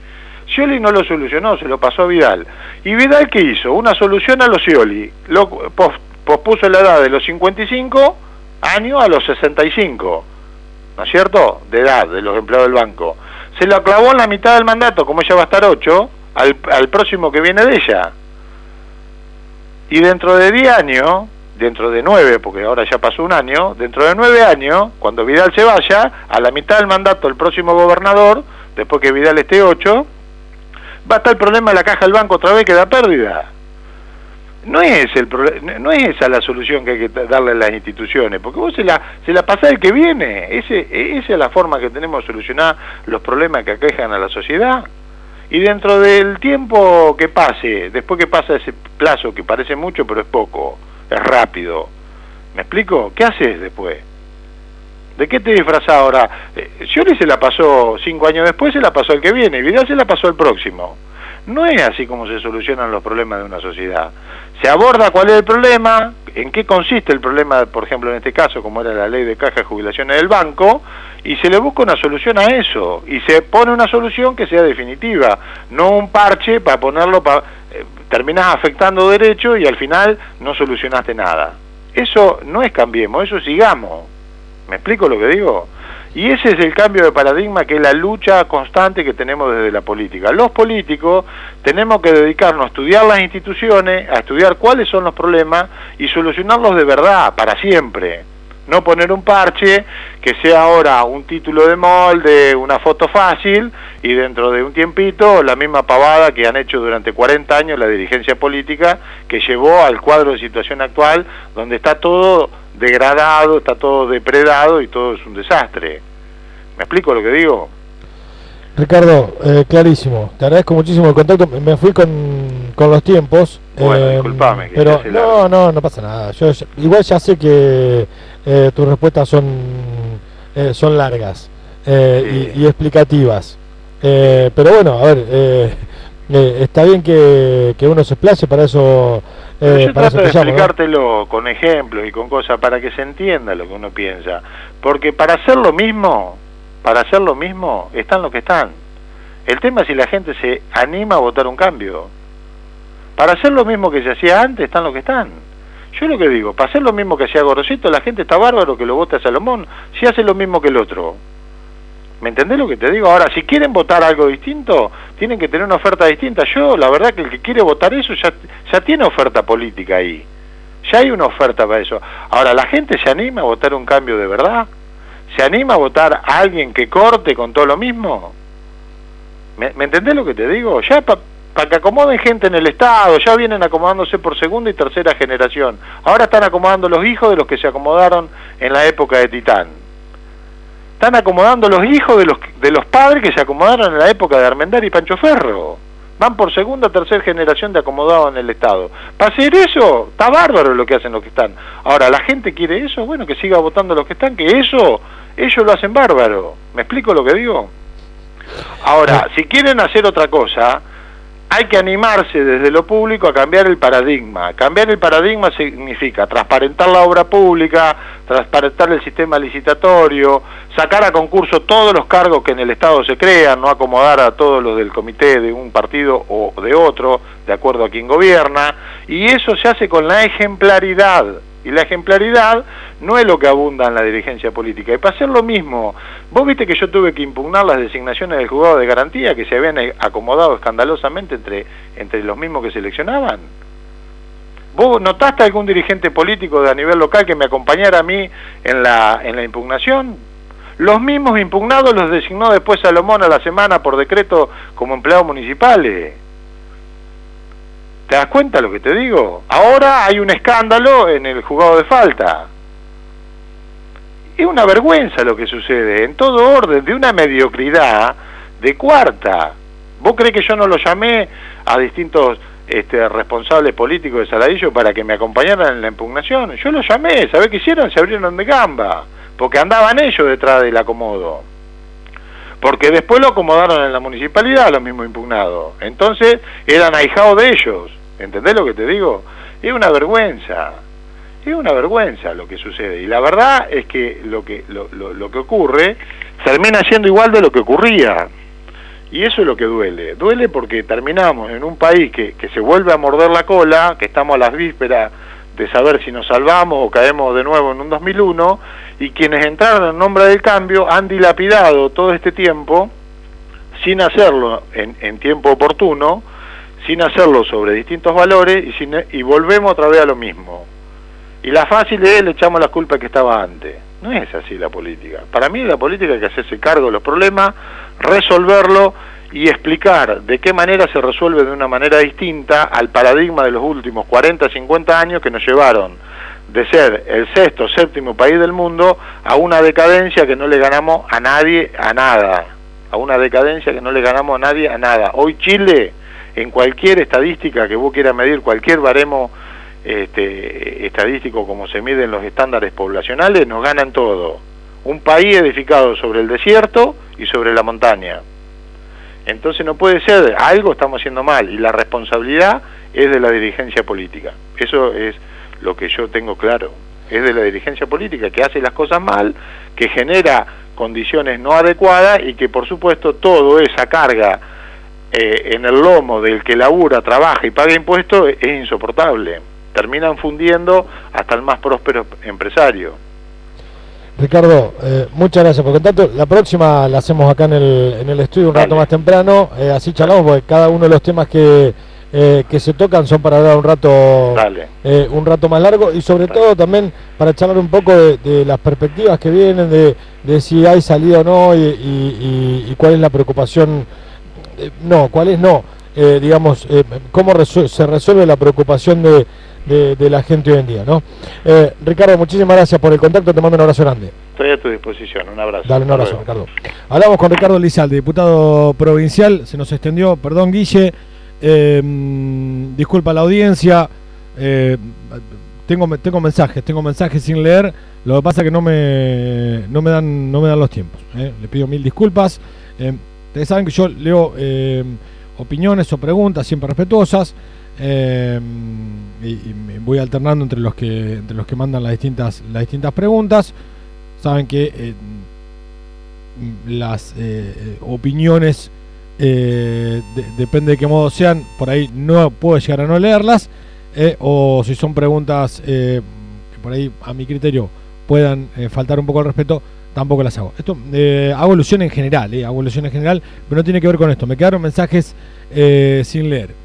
Scioli no lo solucionó, se lo pasó a Vidal. ¿Y Vidal qué hizo? Una solución a los Scioli. Lo pospuso la edad de los 55 años a los 65, ¿no es cierto? De edad de los empleados del banco. Se lo clavó en la mitad del mandato, como ella va a estar 8, al, al próximo que viene de ella. Y dentro de 10 años, dentro de 9, porque ahora ya pasó un año, dentro de 9 años, cuando Vidal se vaya, a la mitad del mandato el próximo gobernador, después que Vidal esté 8, va a estar el problema de la caja del banco otra vez que da pérdida no es el no es esa la solución que hay que darle a las instituciones, porque vos se la se la pasás el que viene, ese esa es la forma que tenemos de solucionar los problemas que aquejan a la sociedad. Y dentro del tiempo que pase, después que pasa ese plazo que parece mucho pero es poco, es rápido. ¿Me explico? ¿Qué haces después? ¿De qué te disfrazás ahora? Eh, Scioli se la pasó cinco años después, se la pasó el que viene, y Vidal se la pasó el próximo. No es así como se solucionan los problemas de una sociedad se aborda cuál es el problema, en qué consiste el problema, por ejemplo, en este caso, como era la ley de caja de jubilaciones del banco, y se le busca una solución a eso, y se pone una solución que sea definitiva, no un parche para ponerlo, para, eh, terminás afectando derechos y al final no solucionaste nada. Eso no es cambiemos, eso sigamos. ¿Me explico lo que digo? Y ese es el cambio de paradigma que es la lucha constante que tenemos desde la política. Los políticos tenemos que dedicarnos a estudiar las instituciones, a estudiar cuáles son los problemas y solucionarlos de verdad, para siempre. No poner un parche que sea ahora un título de molde, una foto fácil y dentro de un tiempito la misma pavada que han hecho durante 40 años la dirigencia política que llevó al cuadro de situación actual donde está todo degradado, está todo depredado y todo es un desastre. ¿Me explico lo que digo? Ricardo, eh, clarísimo. Te agradezco muchísimo el contacto. Me fui con, con los tiempos. Bueno, eh, disculpame. pero no, no, no pasa nada. Yo, igual ya sé que eh, tus respuestas son, eh, son largas y, explicativas. pero bueno, a ver, está bien que, que uno se explaye, para eso yo trato de explicártelo con ejemplos y con cosas para que se entienda lo que uno piensa. Porque para hacer lo mismo, para hacer lo mismo, están los que están. El tema es si la gente se anima a votar un cambio. Para hacer lo mismo que se hacía antes, están los que están. Yo lo que digo, para hacer lo mismo que hacía Gorosito, la gente está bárbaro que lo vote a Salomón, si hace lo mismo que el otro. ¿Me entendés lo que te digo? Ahora, si quieren votar algo distinto, tienen que tener una oferta distinta. Yo, la verdad que el que quiere votar eso ya, tiene oferta política ahí. Ya hay una oferta para eso. Ahora, ¿la gente se anima a votar un cambio de verdad? ¿Se anima a votar a alguien que corte con todo lo mismo? ¿Me, ¿me entendés lo que te digo? Ya para que acomoden gente en el Estado, ya vienen acomodándose por segunda y tercera generación. Ahora están acomodando los hijos de los que se acomodaron en la época de Titán están acomodando los hijos de los, de los padres que se acomodaron en la época de Armendar y Pancho Ferro. Van por segunda o tercera generación de acomodados en el Estado. Para hacer eso, está bárbaro lo que hacen los que están. Ahora, ¿la gente quiere eso? Bueno, que siga votando los que están, que eso, ellos lo hacen bárbaro. ¿Me explico lo que digo? Ahora, si quieren hacer otra cosa, hay que animarse desde lo público a cambiar el paradigma. Cambiar el paradigma significa transparentar la obra pública, transparentar el sistema licitatorio, sacar a concurso todos los cargos que en el Estado se crean, no acomodar a todos los del comité de un partido o de otro, de acuerdo a quien gobierna, y eso se hace con la ejemplaridad. Y la ejemplaridad no es lo que abunda en la dirigencia política. Y para hacer lo mismo, vos viste que yo tuve que impugnar las designaciones del juzgado de garantía que se habían acomodado escandalosamente entre, entre los mismos que seleccionaban. ¿Vos notaste algún dirigente político de a nivel local que me acompañara a mí en la, en la impugnación? Los mismos impugnados los designó después Salomón a la semana por decreto como empleados municipales. ¿Te das cuenta lo que te digo? Ahora hay un escándalo en el juzgado de falta. Es una vergüenza lo que sucede, en todo orden, de una mediocridad de cuarta. ¿Vos crees que yo no lo llamé a distintos este, responsables políticos de Saladillo para que me acompañaran en la impugnación. Yo los llamé, ¿sabés qué hicieron? Se abrieron de gamba, porque andaban ellos detrás del acomodo. Porque después lo acomodaron en la municipalidad, los mismos impugnados. Entonces eran ahijados de ellos. ¿Entendés lo que te digo? Es una vergüenza. Es una vergüenza lo que sucede. Y la verdad es que lo que, lo, lo, lo que ocurre termina siendo igual de lo que ocurría. Y eso es lo que duele. Duele porque terminamos en un país que, que se vuelve a morder la cola, que estamos a las vísperas de saber si nos salvamos o caemos de nuevo en un 2001, y quienes entraron en nombre del cambio han dilapidado todo este tiempo sin hacerlo en, en tiempo oportuno, sin hacerlo sobre distintos valores y, sin, y volvemos otra vez a lo mismo. Y la fácil es le echamos la culpa que estaba antes. No es así la política. Para mí la política hay que hacerse cargo de los problemas, resolverlo y explicar de qué manera se resuelve de una manera distinta al paradigma de los últimos 40, 50 años que nos llevaron de ser el sexto, séptimo país del mundo a una decadencia que no le ganamos a nadie a nada. A una decadencia que no le ganamos a nadie a nada. Hoy Chile, en cualquier estadística que vos quieras medir, cualquier baremo este, estadístico como se miden los estándares poblacionales, nos ganan todo. Un país edificado sobre el desierto y sobre la montaña. Entonces no puede ser, algo estamos haciendo mal y la responsabilidad es de la dirigencia política. Eso es lo que yo tengo claro. Es de la dirigencia política que hace las cosas mal, que genera condiciones no adecuadas y que por supuesto todo esa carga eh, en el lomo del que labura, trabaja y paga impuestos es insoportable. Terminan fundiendo hasta el más próspero empresario. Ricardo, eh, muchas gracias por tanto La próxima la hacemos acá en el, en el estudio un Dale. rato más temprano, eh, así charlamos, porque cada uno de los temas que, eh, que se tocan son para hablar un rato eh, un rato más largo y sobre Dale. todo también para charlar un poco de, de las perspectivas que vienen, de, de, si hay salida o no y, y, y cuál es la preocupación, no, cuál es no, digamos, cómo resu se resuelve la preocupación de de, de, la gente hoy en día, ¿no? Eh, Ricardo, muchísimas gracias por el contacto, te mando un abrazo grande. Estoy a tu disposición, un abrazo. Dale un abrazo, Ricardo. Hablamos con Ricardo Lizalde, diputado provincial, se nos extendió, perdón Guille, eh, disculpa la audiencia, eh, tengo, tengo mensajes, tengo mensajes sin leer, lo que pasa es que no me, no me, dan, no me dan los tiempos, eh. le pido mil disculpas. Ustedes saben que yo leo opiniones o preguntas siempre respetuosas. Eh, y, y, voy alternando entre los que entre los que mandan las distintas las distintas preguntas saben que eh, las eh, opiniones de, depende de qué modo sean por ahí no puedo llegar a no leerlas o si son preguntas que por ahí a mi criterio puedan faltar un poco al respeto tampoco las hago esto hago ilusión en general hago ilusión en general pero no tiene que ver con esto me quedaron mensajes sin leer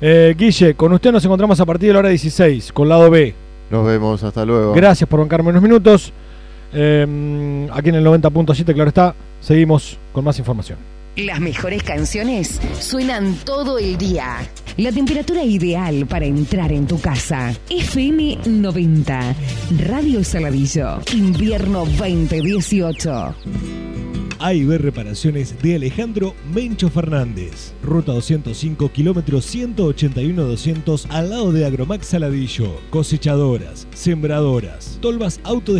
eh, Guille, con usted nos encontramos a partir de la hora 16, con lado B. Nos vemos, hasta luego. Gracias por bancarme unos minutos. Eh, aquí en el 90.7, claro está, seguimos con más información. Las mejores canciones suenan todo el día. La temperatura ideal para entrar en tu casa. FM 90. Radio Saladillo. Invierno 2018. AIB Reparaciones de Alejandro Mencho Fernández. Ruta 205, kilómetros 181-200 al lado de Agromax Saladillo. Cosechadoras, sembradoras, tolvas autodescargadas